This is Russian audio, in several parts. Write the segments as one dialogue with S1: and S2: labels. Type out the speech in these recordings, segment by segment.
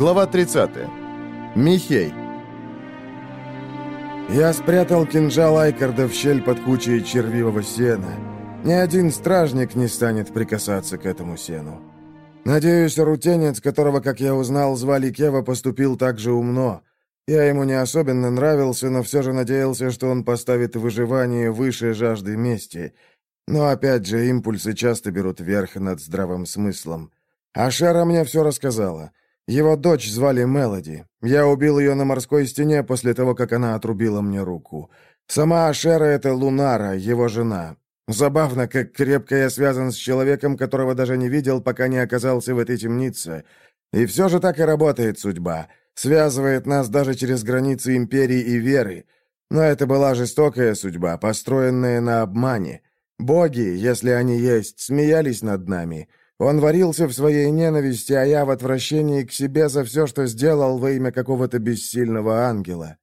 S1: Глава 30. Михей.
S2: Я спрятал кинжал Айкарда в щель под кучей червивого сена. Ни один стражник не станет прикасаться к этому сену. Надеюсь, рутенец, которого, как я узнал, звали Кева, поступил так же умно. Я ему не особенно нравился, но все же надеялся, что он поставит выживание выше жажды мести. Но опять же, импульсы часто берут верх над здравым смыслом. А Шера мне все рассказала. Его дочь звали Мелоди. Я убил ее на морской стене после того, как она отрубила мне руку. Сама Ашера — это Лунара, его жена. Забавно, как крепко я связан с человеком, которого даже не видел, пока не оказался в этой темнице. И все же так и работает судьба. Связывает нас даже через границы империи и веры. Но это была жестокая судьба, построенная на обмане. Боги, если они есть, смеялись над нами. Он варился в своей ненависти, а я в отвращении к себе за все, что сделал во имя какого-то бессильного ангела.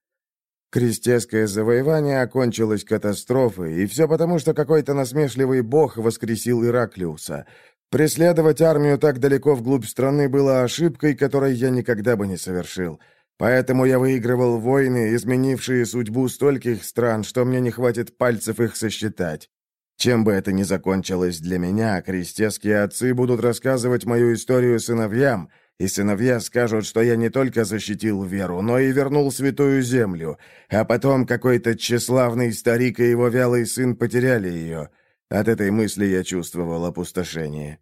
S2: Крестецкое завоевание окончилось катастрофой, и все потому, что какой-то насмешливый бог воскресил Ираклиуса. Преследовать армию так далеко вглубь страны было ошибкой, которой я никогда бы не совершил. Поэтому я выигрывал войны, изменившие судьбу стольких стран, что мне не хватит пальцев их сосчитать. Чем бы это ни закончилось для меня, крестецкие отцы будут рассказывать мою историю сыновьям, и сыновья скажут, что я не только защитил веру, но и вернул святую землю, а потом какой-то тщеславный старик и его вялый сын потеряли ее. От этой мысли я чувствовал опустошение.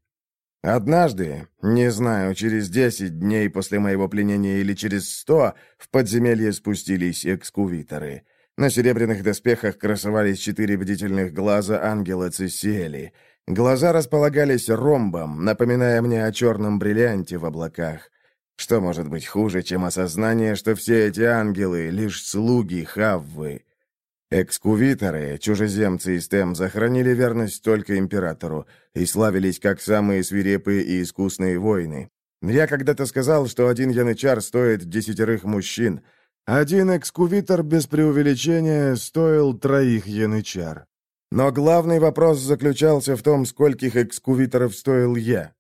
S2: Однажды, не знаю, через десять дней после моего пленения или через сто, в подземелье спустились экскувиторы — на серебряных доспехах красовались четыре бдительных глаза ангела Цесиэли. Глаза располагались ромбом, напоминая мне о черном бриллианте в облаках. Что может быть хуже, чем осознание, что все эти ангелы — лишь слуги Хаввы? Экскувиторы, чужеземцы из Тем, сохранили верность только императору и славились как самые свирепые и искусные воины. Я когда-то сказал, что один янычар стоит десятерых мужчин — один экскувитор без преувеличения стоил троих янычар. Но главный вопрос заключался в том, скольких экскувиторов стоил я.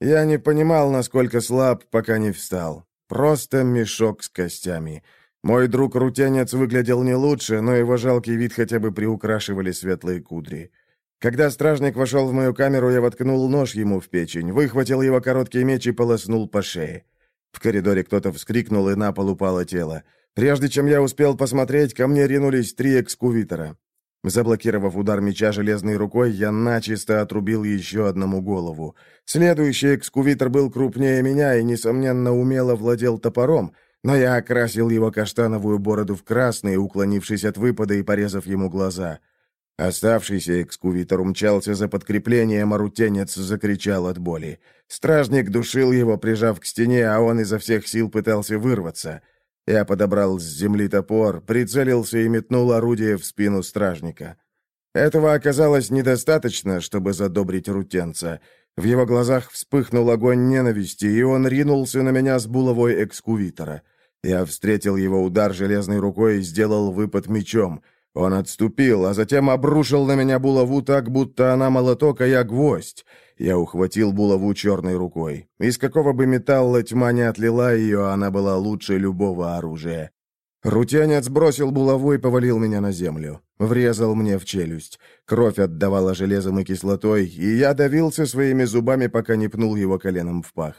S2: Я не понимал, насколько слаб, пока не встал. Просто мешок с костями. Мой друг-рутенец выглядел не лучше, но его жалкий вид хотя бы приукрашивали светлые кудри. Когда стражник вошел в мою камеру, я воткнул нож ему в печень, выхватил его короткий меч и полоснул по шее. В коридоре кто-то вскрикнул, и на пол упало тело. Прежде чем я успел посмотреть, ко мне ринулись три экскувитора. Заблокировав удар меча железной рукой, я начисто отрубил еще одному голову. Следующий экскувитор был крупнее меня и, несомненно, умело владел топором, но я окрасил его каштановую бороду в красный, уклонившись от выпада и порезав ему глаза. Оставшийся экскувитор умчался за подкреплением, а рутенец закричал от боли. Стражник душил его, прижав к стене, а он изо всех сил пытался вырваться — я подобрал с земли топор, прицелился и метнул орудие в спину стражника. Этого оказалось недостаточно, чтобы задобрить рутенца. В его глазах вспыхнул огонь ненависти, и он ринулся на меня с булавой экскувитора. Я встретил его удар железной рукой и сделал выпад мечом. Он отступил, а затем обрушил на меня булаву так, будто она молоток, а я гвоздь. Я ухватил булаву черной рукой. Из какого бы металла тьма не отлила ее, она была лучше любого оружия. Рутянец бросил булаву и повалил меня на землю. Врезал мне в челюсть. Кровь отдавала железом и кислотой, и я давился своими зубами, пока не пнул его коленом в пах.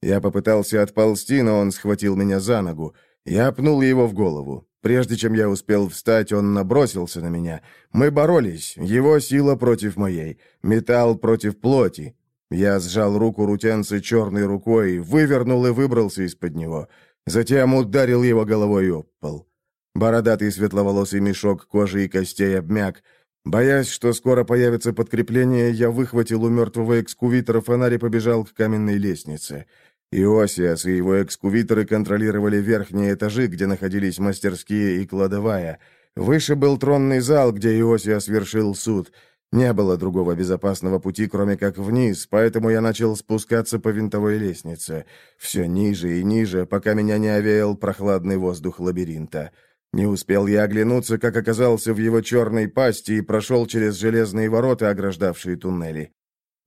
S2: Я попытался отползти, но он схватил меня за ногу. Я пнул его в голову. Прежде чем я успел встать, он набросился на меня. Мы боролись, его сила против моей, металл против плоти. Я сжал руку рутенца черной рукой, вывернул и выбрался из-под него. Затем ударил его головой об пол. Бородатый светловолосый мешок кожи и костей обмяк. Боясь, что скоро появится подкрепление, я выхватил у мертвого экскувитора фонарь и побежал к каменной лестнице. Иосиас и его экскувиторы контролировали верхние этажи, где находились мастерские и кладовая. Выше был тронный зал, где Иосиас вершил суд. Не было другого безопасного пути, кроме как вниз, поэтому я начал спускаться по винтовой лестнице. Все ниже и ниже, пока меня не овеял прохладный воздух лабиринта. Не успел я оглянуться, как оказался в его черной пасти и прошел через железные ворота, ограждавшие туннели.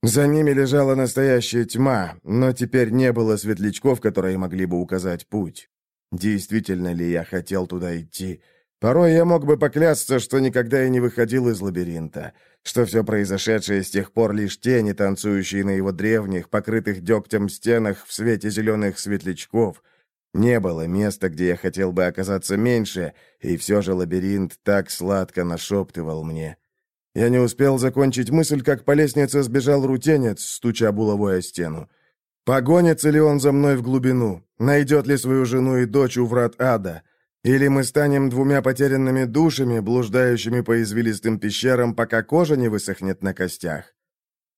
S2: За ними лежала настоящая тьма, но теперь не было светлячков, которые могли бы указать путь. Действительно ли я хотел туда идти? Порой я мог бы поклясться, что никогда и не выходил из лабиринта, что все произошедшее с тех пор лишь тени, танцующие на его древних, покрытых дегтем стенах в свете зеленых светлячков. Не было места, где я хотел бы оказаться меньше, и все же лабиринт так сладко нашептывал мне. Я не успел закончить мысль, как по лестнице сбежал рутенец, стуча булавой о стену. Погонится ли он за мной в глубину? Найдет ли свою жену и дочь у врат ада? Или мы станем двумя потерянными душами, блуждающими по извилистым пещерам, пока кожа не высохнет на костях?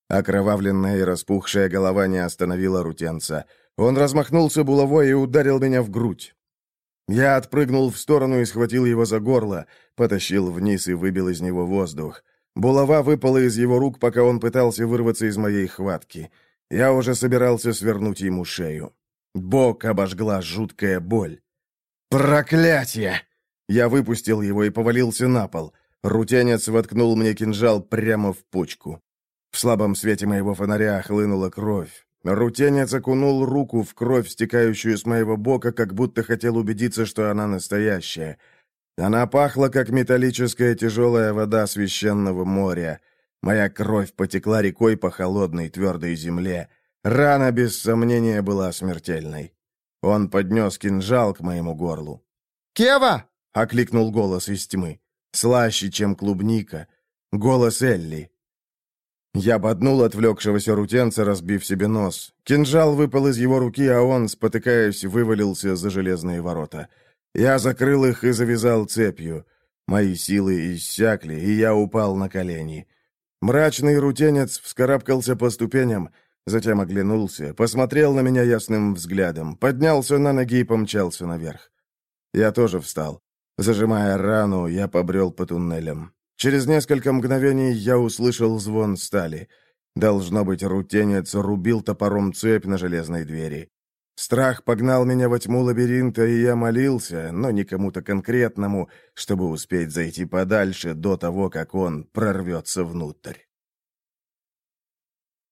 S2: Окровавленная и распухшая голова не остановила рутенца. Он размахнулся булавой и ударил меня в грудь. Я отпрыгнул в сторону и схватил его за горло, потащил вниз и выбил из него воздух. Булава выпала из его рук, пока он пытался вырваться из моей хватки. Я уже собирался свернуть ему шею. Бок обожгла жуткая боль. «Проклятие!» Я выпустил его и повалился на пол. Рутенец воткнул мне кинжал прямо в почку. В слабом свете моего фонаря хлынула кровь. Рутенец окунул руку в кровь, стекающую с моего бока, как будто хотел убедиться, что она настоящая. Она пахла, как металлическая тяжелая вода священного моря. Моя кровь потекла рекой по холодной твердой земле. Рана, без сомнения, была смертельной. Он поднес кинжал к моему горлу. «Кева!» — окликнул голос из тьмы. Слаще, чем клубника. Голос Элли. Я боднул отвлекшегося рутенца, разбив себе нос. Кинжал выпал из его руки, а он, спотыкаясь, вывалился за железные ворота. Я закрыл их и завязал цепью. Мои силы иссякли, и я упал на колени. Мрачный рутенец вскарабкался по ступеням, Затем оглянулся, посмотрел на меня ясным взглядом, поднялся на ноги и помчался наверх. Я тоже встал. Зажимая рану, я побрел по туннелям. Через несколько мгновений я услышал звон стали. Должно быть, рутенец рубил топором цепь на железной двери. Страх погнал меня во тьму лабиринта, и я молился, но не кому-то конкретному, чтобы успеть зайти подальше до того, как он прорвется внутрь.